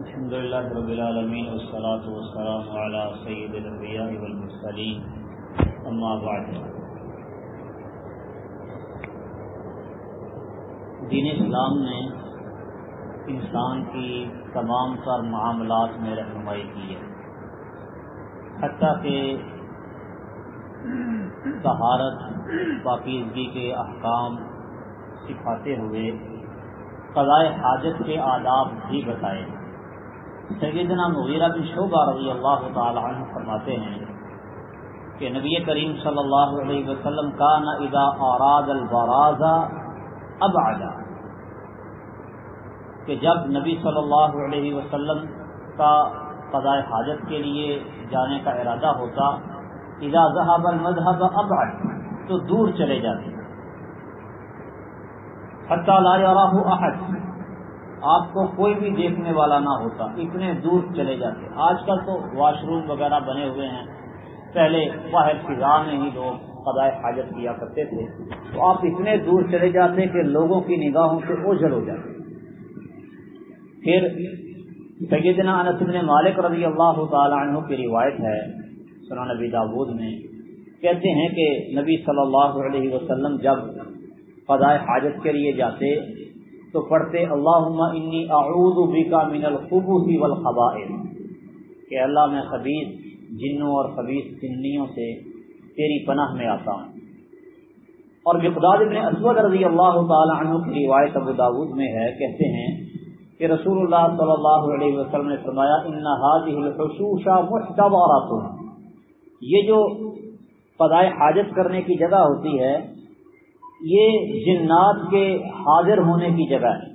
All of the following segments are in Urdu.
الحمد لله رب العالمين والصلاة والسلام على سيد الأنبياء والمرسلين. أما بعد. دین اسلام نے انسان کی تمام تر معاملات میں رہنمائی کی ہے. حتیٰ کہ طہارت، پاکیزگی کے احکام سکھاتے ہوئے قضاء حاجت کے آداب بھی بتائے. سیدنا مغیرہ بن شعبہ رضی اللہ تعالی عنہ فرماتے ہیں کہ نبی کریم صلی اللہ علیہ وسلم کا نہ ادا اوراد البرازہ اب آجا کہ جب نبی صلی اللہ علیہ وسلم کا قضاء حاجت کے لیے جانے کا ارادہ ہوتا، اذا ذهب المذهب ابعد، تو دور چلے جاتے. حتی لا احد. آپ کو کوئی بھی دیکھنے والا نہ ہوتا، اتنے دور چلے جاتے۔ آج کل تو واش روم وغیرہ بنے ہوئے ہیں۔ پہلے باہر فضا میں ہی لوگ قضاء حاجت کیا کرتے تھے۔ تو آپ اتنے دور چلے جاتے کہ لوگوں کی نگاہوں سے اوجھل ہو جاتے۔ پھر سیدنا انس بن مالک رضی اللہ تعالی عنہ کی روایت ہے سنا نبی داود میں۔ کہتے ہیں کہ نبی صلی اللہ علیہ وسلم جب قضاء حاجت کے لیے جاتے تو پڑھتے اللہ انی اعوذ بکا من الخبث والخبائث. کہ اللہ میں خبیث جنوں اور خبیث جنیوں سے تیری پناہ میں آتا ہوں۔ اور مقداد ابن اسود رضی اللہ تعالی عنہ کی روایت ابو داود میں ہے، کہتے ہیں کہ رسول اللہ صلی اللہ علیہ وسلم نے فرمایا، ان هذه الحشوش محتبارات یہ جو قضاء حاجت کرنے کی جگہ ہوتی ہے یہ جنات کے حاضر ہونے کی جگہ ہے۔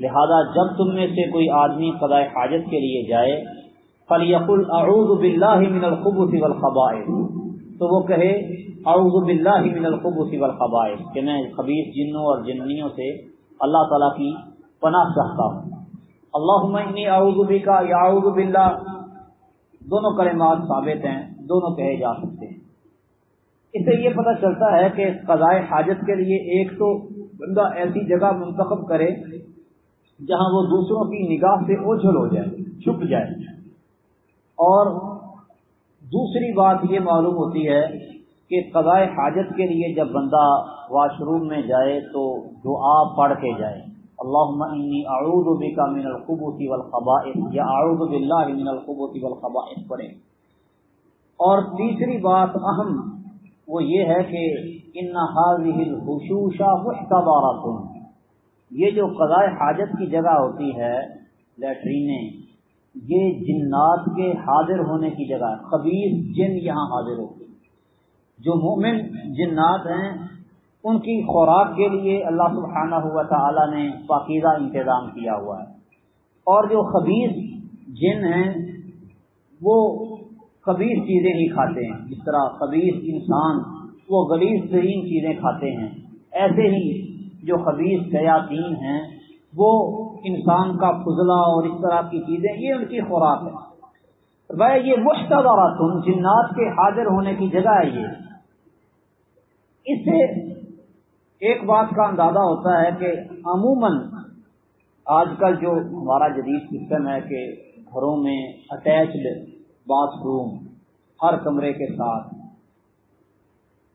لہذا جب تم میں سے کوئی آدمی قضاء حاجت کے لیے جائے فلیقل اعوذ باللہ من الخبث والخبائث۔ تو وہ کہے اعوذ باللہ من الخبث والخبائث۔ کہ میں خبیث جنوں اور جننیوں سے اللہ تعالیٰ کی پناہ چاہتا ہوں۔ اللہم انی اعوذ بکا، یا اعوذ باللہ۔ دونوں کلمات ثابت ہیں، دونوں کہے جا سکتے ہیں۔ اس سے یہ پتہ چلتا ہے کہ قضاء حاجت کے لیے ایک تو بندہ ایسی جگہ منتخب کرے جہاں وہ دوسروں کی نگاہ سے اوجھل ہو جائے، چھپ جائے۔ اور دوسری بات یہ معلوم ہوتی ہے کہ قضاء حاجت کے لیے جب بندہ واش روم میں جائے تو دعا پڑھ کے جائے۔ اللہم انی اعوذ بکا من الخبث والخبائث، یا اعوذ باللہ من الخبث والخبائث پڑھے۔ اور تیسری بات اہم وہ یہ ہے کہ ان هذه الحشوش محتبارات یہ جو قضاء حاجت کی جگہ ہوتی ہے، لیٹرینیں، یہ جنات کے حاضر ہونے کی جگہ خبیث جن یہاں حاضر ہوتے ہیں۔ جو مومن جنات ہیں، ان کی خوراک کے لیے اللہ سبحانہ ہوا تعالی نے پاکیزہ انتظام کیا ہوا ہے۔ اور جو خبیص جن ہیں، وہ خبیص چیزیں نہیں کھاتے ہیں۔ جس طرح خبیص انسان وہ غلیظ ترین چیزیں کھاتے ہیں۔ ایسے ہی جو خبیص شیاطین ہیں، وہ انسان کا فضلہ اور اس طرح کی چیزیں، یہ ان کی خوراک ہے۔ بھائی یہ مشتبہ تم جنات کے حاضر ہونے کی جگہ ہے یہ۔ اس سے ایک بات کا اندازہ ہوتا ہے کہ عموماً آج کل جو ہمارا جدید سسٹم ہے کہ گھروں میں اٹیچڈ باتھ روم، ہر کمرے کے ساتھ۔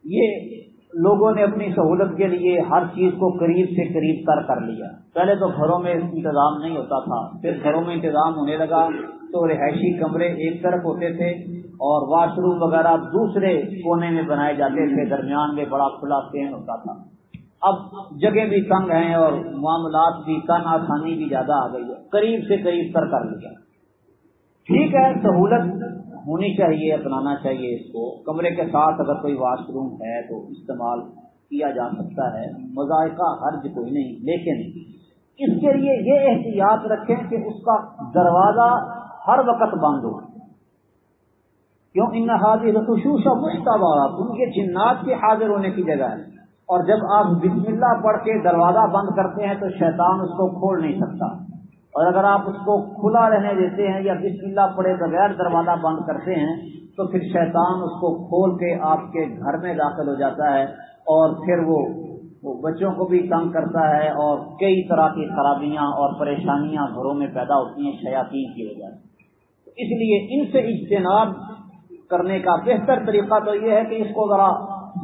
یہ لوگوں نے اپنی سہولت کے لیے ہر چیز کو قریب سے قریب تر کر لیا۔ پہلے تو گھروں میں انتظام نہیں ہوتا تھا، پھر گھروں میں انتظام ہونے لگا تو رہائشی کمرے ایک طرف ہوتے تھے اور واش روم وغیرہ دوسرے کونے میں بنائے جاتے تھے، درمیان میں بڑا کھلا سین ہوتا تھا۔ اب جگہ بھی تنگ ہیں اور معاملات بھی تن آسانی بھی زیادہ آ گئی ہے، قریب سے قریب تر کر لیا۔ ٹھیک ہے، سہولت ہونی چاہیے، اپنانا چاہیے اس کو۔ کمرے کے ساتھ اگر کوئی واش روم ہے تو استعمال کیا جا سکتا ہے۔ مذائقہ، حرج کوئی نہیں، لیکن اس کے لیے یہ احتیاط رکھیں کہ اس کا دروازہ ہر وقت بند ہو۔ کیوں؟ ان حاضر خصوصا مشتبہ، ان کے جنات کے حاضر ہونے کی جگہ ہے۔ اور جب آپ بسم اللہ پڑھ کے دروازہ بند کرتے ہیں تو شیطان اس کو کھول نہیں سکتا۔ اور اگر آپ اس کو کھلا رہنے دیتے ہیں یا بسم اللہ پڑے بغیر دروازہ بند کرتے ہیں، تو پھر شیطان اس کو کھول کے آپ کے گھر میں داخل ہو جاتا ہے اور پھر وہ بچوں کو بھی تنگ کرتا ہے اور کئی طرح کی خرابیاں اور پریشانیاں گھروں میں پیدا ہوتی ہیں، شیاطین کی وجہ سے۔ اس لیے ان سے اجتناب کرنے کا بہتر طریقہ تو یہ ہے کہ اس کو ذرا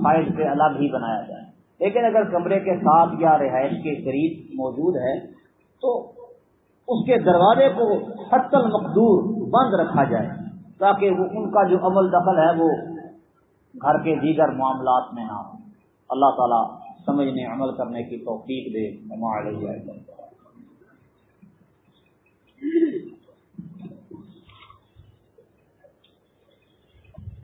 فائل سے الگ ہی بنایا جائے۔ لیکن اگر کمرے کے ساتھ یا رہائش کے قریب موجود ہے، تو اس کے دروازے کو حت المقدور بند رکھا جائے، تاکہ وہ ان کا جو عمل دخل ہے وہ گھر کے دیگر معاملات میں نہ ہو۔ اللہ تعالیٰ سمجھنے، عمل کرنے کی توفیق دے۔ ہمارے